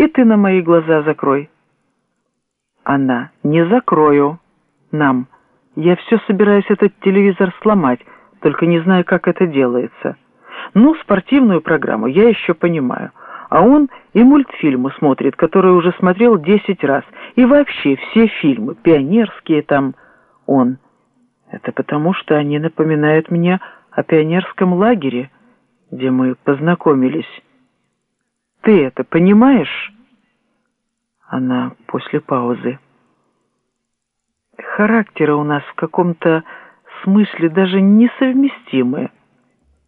И ты на мои глаза закрой. Она. Не закрою. Нам. Я все собираюсь этот телевизор сломать, только не знаю, как это делается. Ну, спортивную программу я еще понимаю. А он и мультфильмы смотрит, которые уже смотрел десять раз. И вообще все фильмы, пионерские там, он. Это потому, что они напоминают мне о пионерском лагере, где мы познакомились. Ты это понимаешь? Она после паузы. Характеры у нас в каком-то смысле даже несовместимы.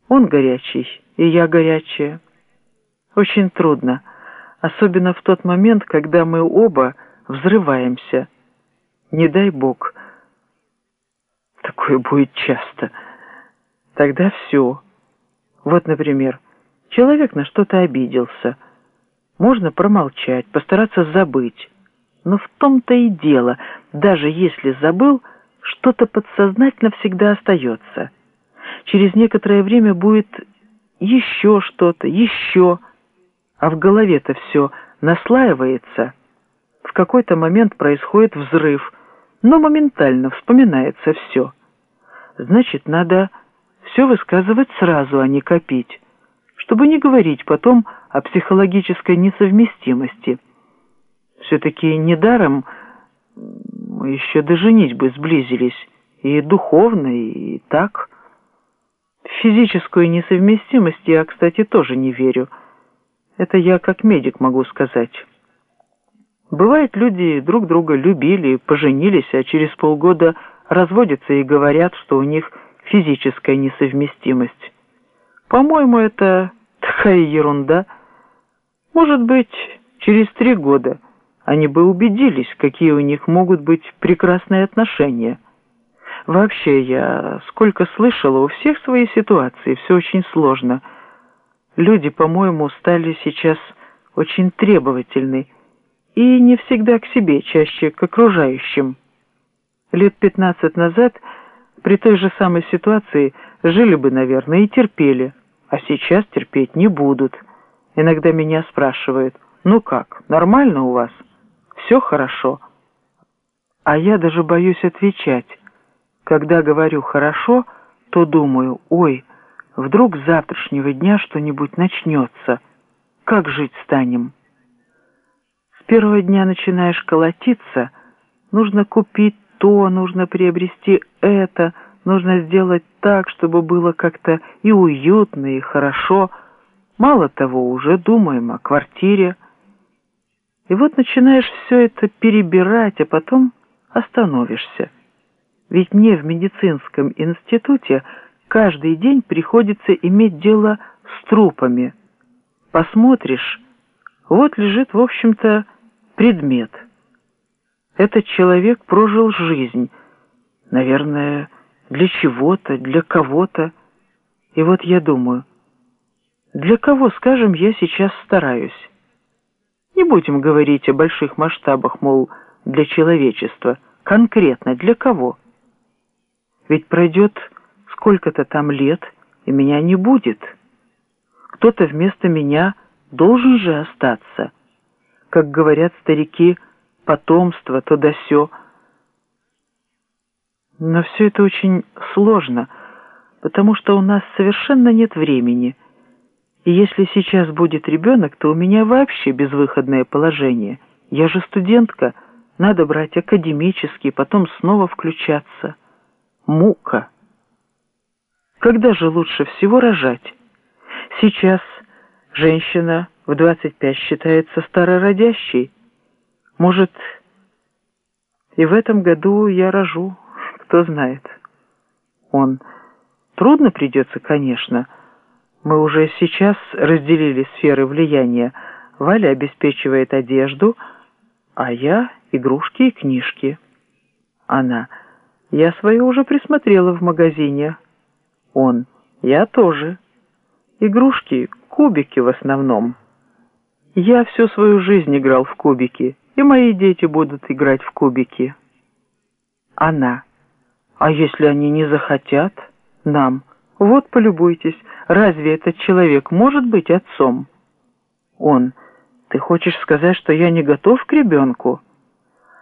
Он горячий, и я горячая. Очень трудно, особенно в тот момент, когда мы оба взрываемся. Не дай Бог. Такое будет часто. Тогда все. Вот, например, человек на что-то обиделся. Можно промолчать, постараться забыть. Но в том-то и дело, даже если забыл, что-то подсознательно всегда остается. Через некоторое время будет еще что-то, еще, а в голове-то все наслаивается. В какой-то момент происходит взрыв, но моментально вспоминается все. Значит, надо все высказывать сразу, а не копить, чтобы не говорить потом о психологической несовместимости. Все-таки недаром мы еще до женитьбы сблизились, и духовно, и так. В физическую несовместимость я, кстати, тоже не верю. Это я как медик могу сказать. Бывает, люди друг друга любили, поженились, а через полгода разводятся и говорят, что у них физическая несовместимость. По-моему, это такая ерунда. Может быть, через три года – они бы убедились, какие у них могут быть прекрасные отношения. Вообще, я сколько слышала, у всех свои ситуации, все очень сложно. Люди, по-моему, стали сейчас очень требовательны и не всегда к себе, чаще к окружающим. Лет пятнадцать назад при той же самой ситуации жили бы, наверное, и терпели, а сейчас терпеть не будут. Иногда меня спрашивают, ну как, нормально у вас? все хорошо. А я даже боюсь отвечать. Когда говорю «хорошо», то думаю, ой, вдруг с завтрашнего дня что-нибудь начнется. Как жить станем? С первого дня начинаешь колотиться, нужно купить то, нужно приобрести это, нужно сделать так, чтобы было как-то и уютно, и хорошо. Мало того, уже думаем о квартире, и вот начинаешь все это перебирать, а потом остановишься. Ведь мне в медицинском институте каждый день приходится иметь дело с трупами. Посмотришь, вот лежит, в общем-то, предмет. Этот человек прожил жизнь, наверное, для чего-то, для кого-то. И вот я думаю, для кого, скажем, я сейчас стараюсь? Не будем говорить о больших масштабах, мол, для человечества. Конкретно для кого? Ведь пройдет сколько-то там лет, и меня не будет. Кто-то вместо меня должен же остаться. Как говорят старики, потомство, то да сё. Но все это очень сложно, потому что у нас совершенно нет времени — и если сейчас будет ребенок, то у меня вообще безвыходное положение. Я же студентка, надо брать академический, потом снова включаться. Мука. Когда же лучше всего рожать? Сейчас женщина в 25 считается старородящей. Может, и в этом году я рожу, кто знает. Он. Трудно придется, конечно, — мы уже сейчас разделили сферы влияния. Валя обеспечивает одежду, а я — игрушки и книжки. Она. Я свое уже присмотрела в магазине. Он. Я тоже. Игрушки — кубики в основном. Я всю свою жизнь играл в кубики, и мои дети будут играть в кубики. Она. А если они не захотят? Нам. Вот, полюбуйтесь, разве этот человек может быть отцом? Он. Ты хочешь сказать, что я не готов к ребенку?»